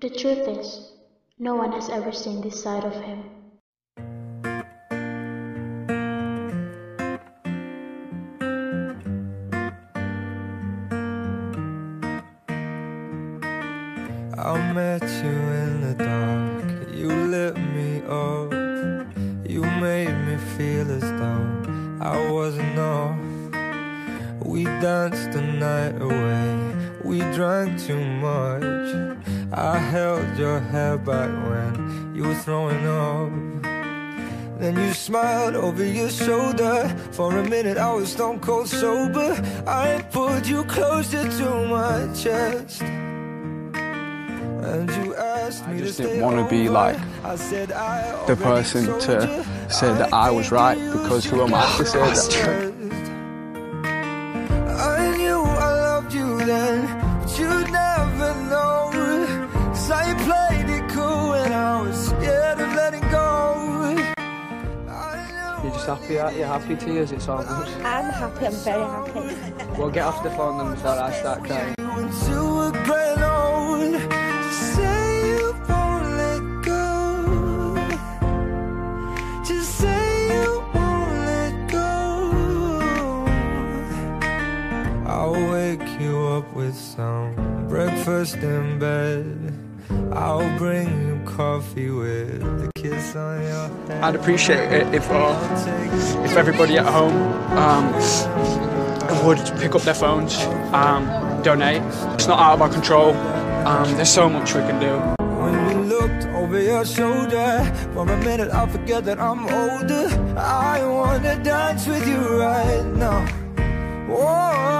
The truth is, no one has ever seen this side of him. I met you in the dark, you lit me up. You made me feel as though I wasn't off. We danced the night away, we drank too much. I held your hair back when you were throwing up. Then you smiled over your shoulder. For a minute I was stone cold sober. I pulled you closer to my chest. And you asked I just didn't want to be like the person to say that I was right because who am I to say that? I knew I loved you then, you'd never know. Cause I played it cool when I was scared of letting go. You're just happy, aren't you? Happy tears, it's all good. I'm happy, I'm very happy. Well, get off the phone then before I start crying. Up with some breakfast in bed. I'll bring you coffee with a kiss on your head. I'd appreciate it if uh, if everybody at home um, would pick up their phones, um, donate. It's not out of our control. Um, there's so much we can do. When we looked over your shoulder, for a minute I forget that I'm older. I wanna dance with you right now. Look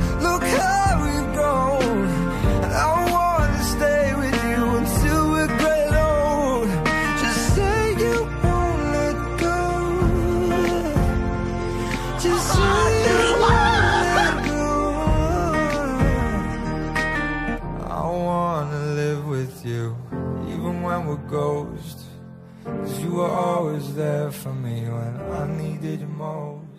you Even when we're ghosts. Cause you were always there for me when I needed you most